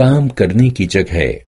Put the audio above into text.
काम करने की जगह